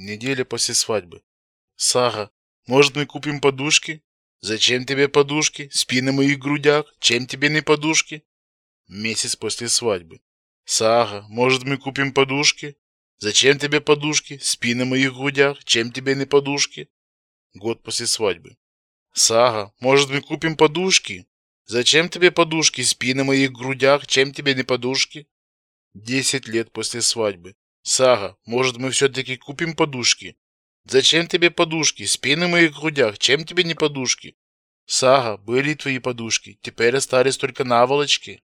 Неделя после свадьбы. Сара, может мы купим подушки? Зачем тебе подушки? Спи на моих грудях. Чем тебе не подушки? Месяц после свадьбы. Сара, может мы купим подушки? Зачем тебе подушки? Спи на моих грудях. Чем тебе не подушки? Год после свадьбы. Сара, может мы купим подушки? Зачем тебе подушки? Спи на моих грудях. Чем тебе не подушки? Десять лет после свадьбы. Сара, может мы все-таки купим подушки? Зачем тебе подушки? Спи на моих грудях. Чем тебе не подушки? Сага, были твои подушки. Теперь остались только наволочки.